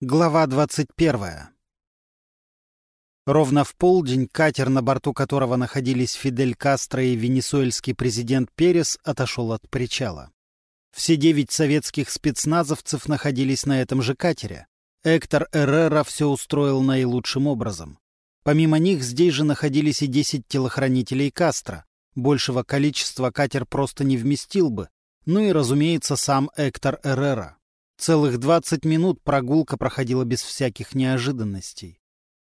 Глава 21. Ровно в полдень катер, на борту которого находились Фидель Кастро и венесуэльский президент Перес, отошел от причала. Все девять советских спецназовцев находились на этом же катере. Эктор Эррера все устроил наилучшим образом. Помимо них здесь же находились и десять телохранителей Кастро. Большего количества катер просто не вместил бы. Ну и, разумеется, сам Эктор Эррера. Целых двадцать минут прогулка проходила без всяких неожиданностей.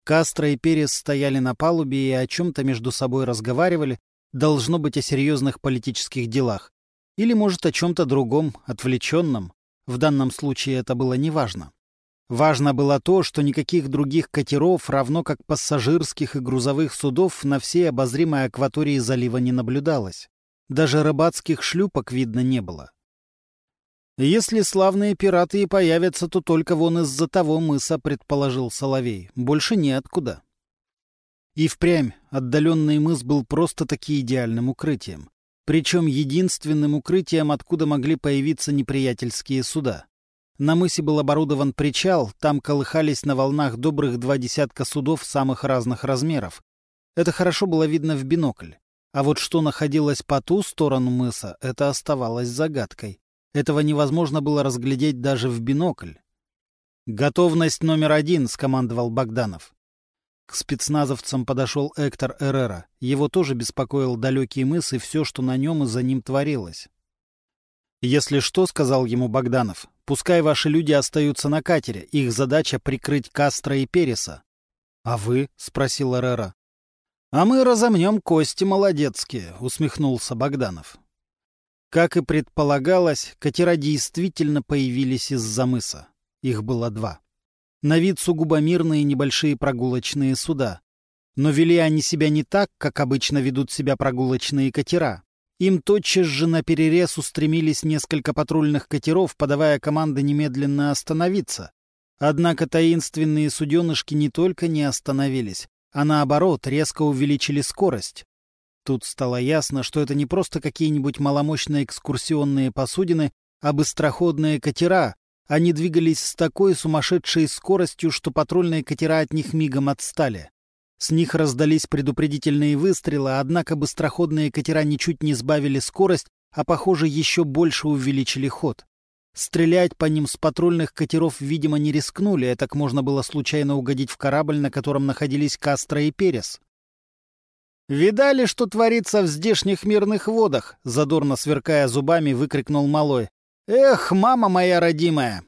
Кастро и Перес стояли на палубе и о чем-то между собой разговаривали, должно быть о серьезных политических делах. Или, может, о чем-то другом, отвлеченном. В данном случае это было неважно. Важно было то, что никаких других катеров, равно как пассажирских и грузовых судов, на всей обозримой акватории залива не наблюдалось. Даже рыбацких шлюпок видно не было. «Если славные пираты и появятся, то только вон из-за того мыса», — предположил Соловей. «Больше неоткуда». И впрямь отдаленный мыс был просто-таки идеальным укрытием. Причем единственным укрытием, откуда могли появиться неприятельские суда. На мысе был оборудован причал, там колыхались на волнах добрых два десятка судов самых разных размеров. Это хорошо было видно в бинокль. А вот что находилось по ту сторону мыса, это оставалось загадкой. Этого невозможно было разглядеть даже в бинокль. «Готовность номер один», — скомандовал Богданов. К спецназовцам подошел Эктор Эррера. Его тоже беспокоил далекий мыс и все, что на нем и за ним творилось. «Если что», — сказал ему Богданов, — «пускай ваши люди остаются на катере. Их задача — прикрыть Кастро и Переса». «А вы?» — спросил Эррера. «А мы разомнем кости молодецкие», — усмехнулся Богданов. Как и предполагалось, катера действительно появились из-за мыса. Их было два. На вид сугубо мирные небольшие прогулочные суда. Но вели они себя не так, как обычно ведут себя прогулочные катера. Им тотчас же на перерез устремились несколько патрульных катеров, подавая команды немедленно остановиться. Однако таинственные суденышки не только не остановились, а наоборот резко увеличили скорость. Тут стало ясно, что это не просто какие-нибудь маломощные экскурсионные посудины, а быстроходные катера. Они двигались с такой сумасшедшей скоростью, что патрульные катера от них мигом отстали. С них раздались предупредительные выстрелы, однако быстроходные катера ничуть не сбавили скорость, а, похоже, еще больше увеличили ход. Стрелять по ним с патрульных катеров, видимо, не рискнули, а так можно было случайно угодить в корабль, на котором находились Кастро и Перес. «Видали, что творится в здешних мирных водах?» — задорно сверкая зубами, выкрикнул малой. «Эх, мама моя родимая!»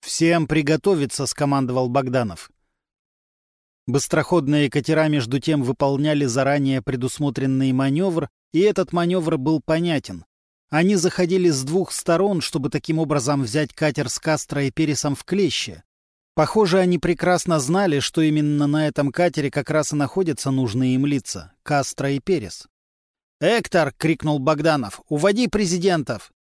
«Всем приготовиться!» — скомандовал Богданов. Быстроходные катера между тем выполняли заранее предусмотренный маневр, и этот маневр был понятен. Они заходили с двух сторон, чтобы таким образом взять катер с Кастро и Пересом в клещи. Похоже, они прекрасно знали, что именно на этом катере как раз и находятся нужные им лица — Кастро и Перес. «Эктор!» — крикнул Богданов. «Уводи президентов!»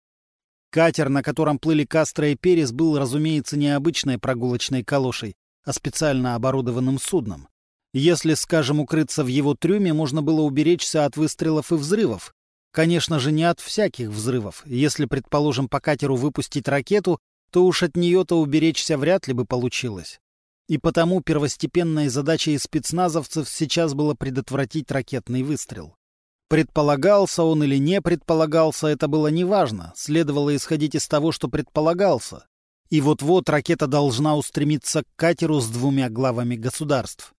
Катер, на котором плыли Кастро и Перес, был, разумеется, не обычной прогулочной калошей, а специально оборудованным судном. Если, скажем, укрыться в его трюме, можно было уберечься от выстрелов и взрывов. Конечно же, не от всяких взрывов. Если, предположим, по катеру выпустить ракету, то уж от нее-то уберечься вряд ли бы получилось. И потому первостепенной задачей спецназовцев сейчас было предотвратить ракетный выстрел. Предполагался он или не предполагался, это было неважно, следовало исходить из того, что предполагался. И вот-вот ракета должна устремиться к катеру с двумя главами государств.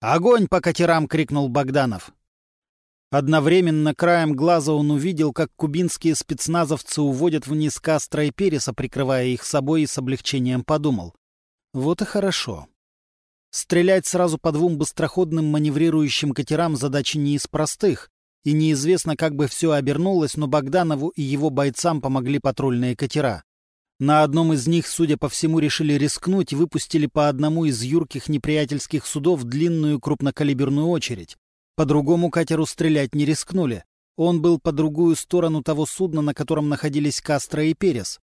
«Огонь по катерам!» — крикнул Богданов. Одновременно краем глаза он увидел, как кубинские спецназовцы уводят вниз Кастро и Переса, прикрывая их собой, и с облегчением подумал. Вот и хорошо. Стрелять сразу по двум быстроходным маневрирующим катерам задача не из простых, и неизвестно, как бы все обернулось, но Богданову и его бойцам помогли патрульные катера. На одном из них, судя по всему, решили рискнуть и выпустили по одному из юрких неприятельских судов длинную крупнокалиберную очередь. По другому катеру стрелять не рискнули. Он был по другую сторону того судна, на котором находились Кастро и Перес.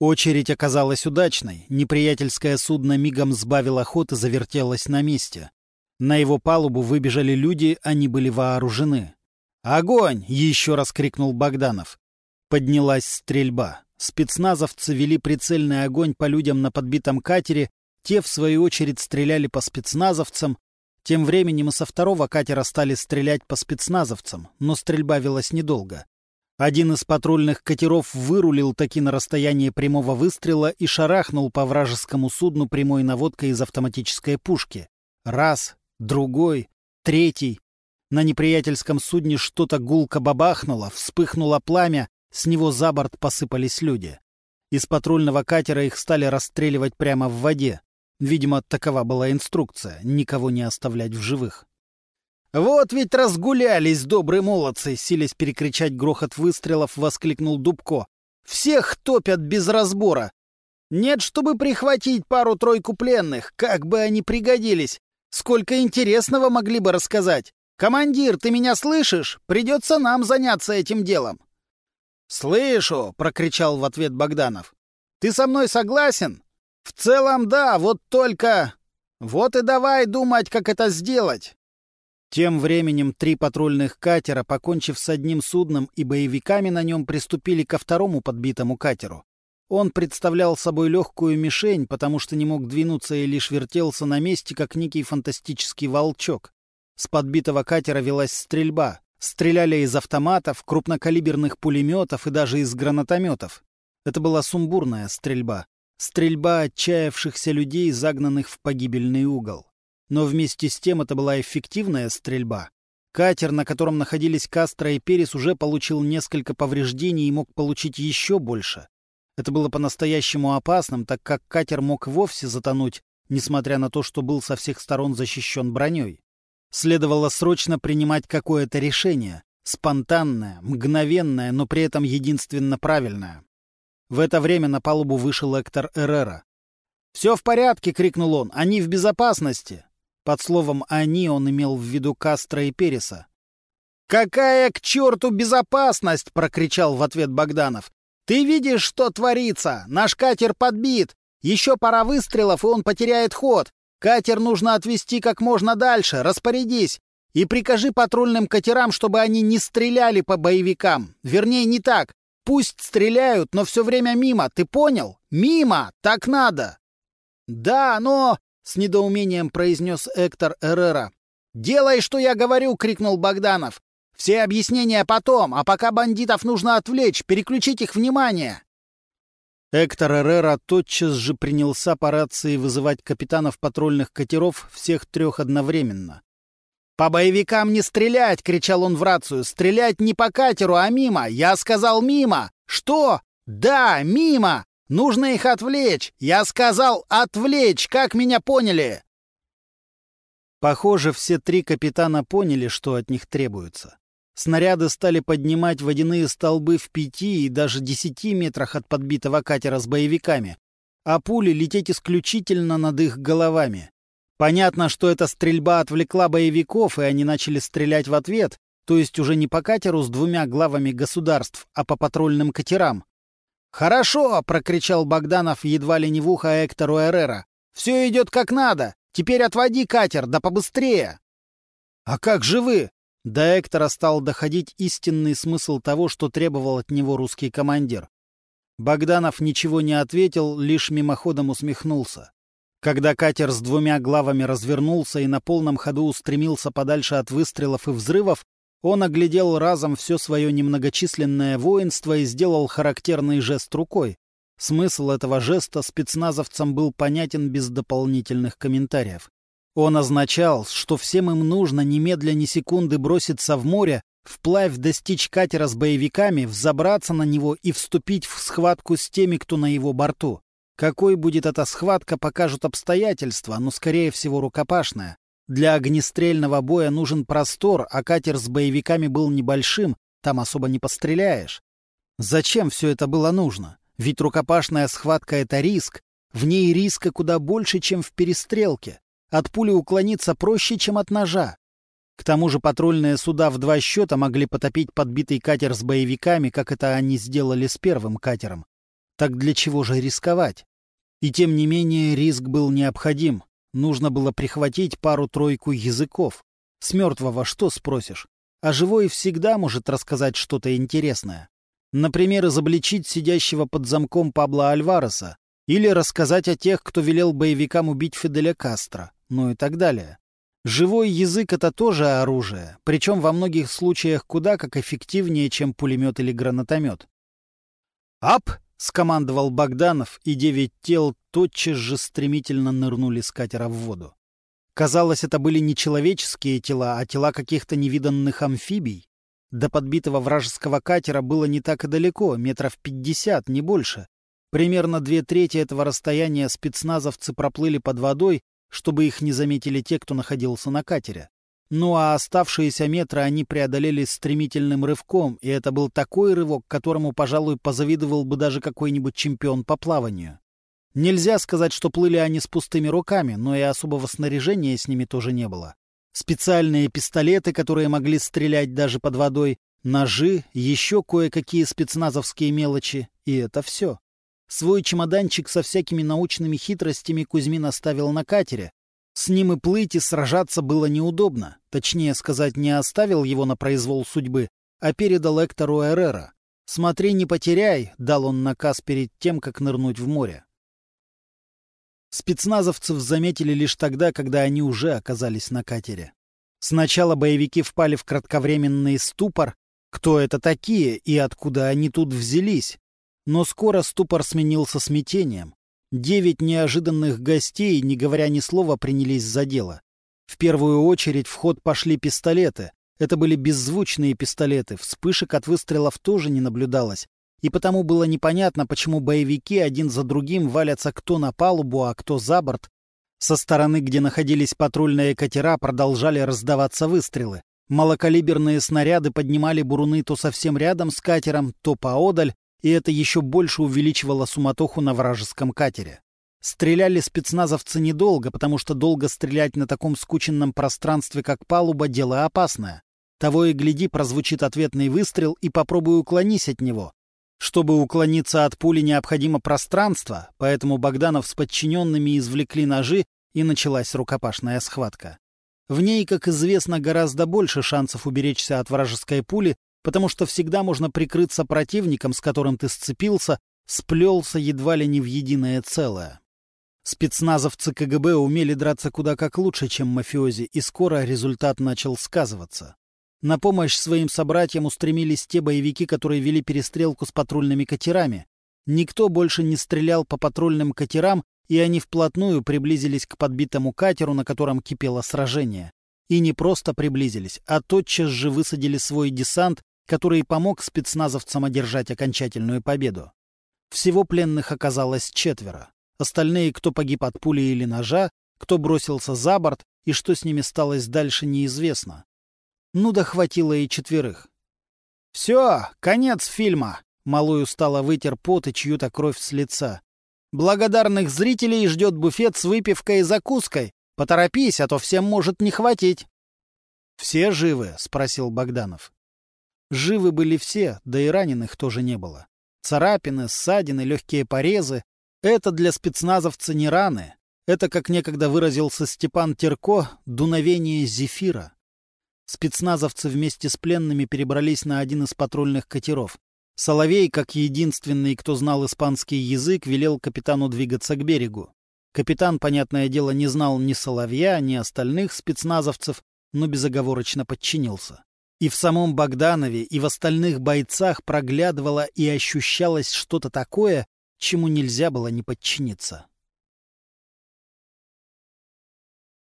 Очередь оказалась удачной. Неприятельское судно мигом сбавило ход и завертелось на месте. На его палубу выбежали люди, они были вооружены. «Огонь!» — еще раз крикнул Богданов. Поднялась стрельба. Спецназовцы вели прицельный огонь по людям на подбитом катере, Те, в свою очередь, стреляли по спецназовцам. Тем временем со второго катера стали стрелять по спецназовцам, но стрельба велась недолго. Один из патрульных катеров вырулил таки на расстояние прямого выстрела и шарахнул по вражескому судну прямой наводкой из автоматической пушки. Раз, другой, третий. На неприятельском судне что-то гулко бабахнуло, вспыхнуло пламя, с него за борт посыпались люди. Из патрульного катера их стали расстреливать прямо в воде. Видимо, такова была инструкция — никого не оставлять в живых. «Вот ведь разгулялись, добрые молодцы!» — силясь перекричать грохот выстрелов, воскликнул Дубко. «Всех топят без разбора! Нет, чтобы прихватить пару-тройку пленных, как бы они пригодились! Сколько интересного могли бы рассказать! Командир, ты меня слышишь? Придется нам заняться этим делом!» «Слышу!» — прокричал в ответ Богданов. «Ты со мной согласен?» «В целом, да, вот только...» «Вот и давай думать, как это сделать!» Тем временем три патрульных катера, покончив с одним судном и боевиками на нем, приступили ко второму подбитому катеру. Он представлял собой легкую мишень, потому что не мог двинуться и лишь вертелся на месте, как некий фантастический волчок. С подбитого катера велась стрельба. Стреляли из автоматов, крупнокалиберных пулеметов и даже из гранатометов. Это была сумбурная стрельба. Стрельба отчаявшихся людей, загнанных в погибельный угол. Но вместе с тем это была эффективная стрельба. Катер, на котором находились Кастро и Перес, уже получил несколько повреждений и мог получить еще больше. Это было по-настоящему опасным, так как катер мог вовсе затонуть, несмотря на то, что был со всех сторон защищен броней. Следовало срочно принимать какое-то решение, спонтанное, мгновенное, но при этом единственно правильное. В это время на палубу вышел Эктор Эррера. «Все в порядке!» — крикнул он. «Они в безопасности!» Под словом «они» он имел в виду Кастро и Переса. «Какая к черту безопасность!» — прокричал в ответ Богданов. «Ты видишь, что творится? Наш катер подбит. Еще пара выстрелов, и он потеряет ход. Катер нужно отвезти как можно дальше. Распорядись. И прикажи патрульным катерам, чтобы они не стреляли по боевикам. Вернее, не так. Пусть стреляют, но все время мимо. Ты понял? Мимо! Так надо!» «Да, но...» с недоумением произнес Эктор Эррера. «Делай, что я говорю!» — крикнул Богданов. «Все объяснения потом, а пока бандитов нужно отвлечь, переключить их внимание!» Эктор Эррера тотчас же принялся по рации вызывать капитанов патрульных катеров всех трех одновременно. «По боевикам не стрелять!» — кричал он в рацию. «Стрелять не по катеру, а мимо! Я сказал мимо! Что? Да, мимо! Нужно их отвлечь! Я сказал отвлечь! Как меня поняли?» Похоже, все три капитана поняли, что от них требуется. Снаряды стали поднимать водяные столбы в пяти и даже десяти метрах от подбитого катера с боевиками, а пули лететь исключительно над их головами. Понятно, что эта стрельба отвлекла боевиков, и они начали стрелять в ответ, то есть уже не по катеру с двумя главами государств, а по патрульным катерам. «Хорошо!» — прокричал Богданов едва ли не в ухо Эктору Эррера. «Все идет как надо! Теперь отводи катер, да побыстрее!» «А как же вы?» До Эктора стал доходить истинный смысл того, что требовал от него русский командир. Богданов ничего не ответил, лишь мимоходом усмехнулся. Когда катер с двумя главами развернулся и на полном ходу устремился подальше от выстрелов и взрывов, он оглядел разом все свое немногочисленное воинство и сделал характерный жест рукой. Смысл этого жеста спецназовцам был понятен без дополнительных комментариев. Он означал, что всем им нужно немедля ни секунды броситься в море, вплавь достичь катера с боевиками, взобраться на него и вступить в схватку с теми, кто на его борту. Какой будет эта схватка, покажут обстоятельства, но, скорее всего, рукопашная. Для огнестрельного боя нужен простор, а катер с боевиками был небольшим, там особо не постреляешь. Зачем все это было нужно? Ведь рукопашная схватка — это риск. В ней риска куда больше, чем в перестрелке. От пули уклониться проще, чем от ножа. К тому же патрульные суда в два счета могли потопить подбитый катер с боевиками, как это они сделали с первым катером. Так для чего же рисковать? И тем не менее риск был необходим. Нужно было прихватить пару-тройку языков. С мертвого что спросишь? А живой всегда может рассказать что-то интересное. Например, изобличить сидящего под замком Пабло Альвареса. Или рассказать о тех, кто велел боевикам убить Фиделя Кастро, ну и так далее. Живой язык — это тоже оружие, причем во многих случаях куда как эффективнее, чем пулемет или гранатомет. «Ап!» — скомандовал Богданов, и девять тел тотчас же стремительно нырнули с катера в воду. Казалось, это были не человеческие тела, а тела каких-то невиданных амфибий. До подбитого вражеского катера было не так и далеко, метров пятьдесят, не больше. Примерно две трети этого расстояния спецназовцы проплыли под водой, чтобы их не заметили те, кто находился на катере. Ну а оставшиеся метры они преодолели стремительным рывком, и это был такой рывок, которому, пожалуй, позавидовал бы даже какой-нибудь чемпион по плаванию. Нельзя сказать, что плыли они с пустыми руками, но и особого снаряжения с ними тоже не было. Специальные пистолеты, которые могли стрелять даже под водой, ножи, еще кое-какие спецназовские мелочи, и это все. Свой чемоданчик со всякими научными хитростями Кузьмин оставил на катере. С ним и плыть, и сражаться было неудобно. Точнее сказать, не оставил его на произвол судьбы, а передал Эктору Эррера. «Смотри, не потеряй», — дал он наказ перед тем, как нырнуть в море. Спецназовцев заметили лишь тогда, когда они уже оказались на катере. Сначала боевики впали в кратковременный ступор, кто это такие и откуда они тут взялись. Но скоро ступор сменился смятением. Девять неожиданных гостей, не говоря ни слова, принялись за дело. В первую очередь в ход пошли пистолеты. Это были беззвучные пистолеты, вспышек от выстрелов тоже не наблюдалось, и потому было непонятно, почему боевики один за другим валятся кто на палубу, а кто за борт. Со стороны, где находились патрульные катера, продолжали раздаваться выстрелы. Малокалиберные снаряды поднимали буруны то совсем рядом с катером, то поодаль, и это еще больше увеличивало суматоху на вражеском катере. Стреляли спецназовцы недолго, потому что долго стрелять на таком скученном пространстве, как палуба, дело опасное. Того и гляди, прозвучит ответный выстрел, и попробуй уклонись от него. Чтобы уклониться от пули, необходимо пространство, поэтому Богданов с подчиненными извлекли ножи, и началась рукопашная схватка. В ней, как известно, гораздо больше шансов уберечься от вражеской пули, потому что всегда можно прикрыться противником, с которым ты сцепился, сплелся едва ли не в единое целое. Спецназовцы КГБ умели драться куда как лучше, чем мафиози, и скоро результат начал сказываться. На помощь своим собратьям устремились те боевики, которые вели перестрелку с патрульными катерами. Никто больше не стрелял по патрульным катерам, и они вплотную приблизились к подбитому катеру, на котором кипело сражение. И не просто приблизились, а тотчас же высадили свой десант, который помог спецназовцам одержать окончательную победу. Всего пленных оказалось четверо. Остальные, кто погиб от пули или ножа, кто бросился за борт, и что с ними сталось дальше, неизвестно. Ну да хватило и четверых. «Все, конец фильма!» Малой устало вытер пот и чью-то кровь с лица. «Благодарных зрителей ждет буфет с выпивкой и закуской. Поторопись, а то всем может не хватить». «Все живы?» — спросил Богданов. Живы были все, да и раненых тоже не было. Царапины, ссадины, легкие порезы — это для спецназовца не раны. Это, как некогда выразился Степан Терко, дуновение зефира. Спецназовцы вместе с пленными перебрались на один из патрульных катеров. Соловей, как единственный, кто знал испанский язык, велел капитану двигаться к берегу. Капитан, понятное дело, не знал ни Соловья, ни остальных спецназовцев, но безоговорочно подчинился. И в самом Богданове, и в остальных бойцах проглядывало и ощущалось что-то такое, чему нельзя было не подчиниться.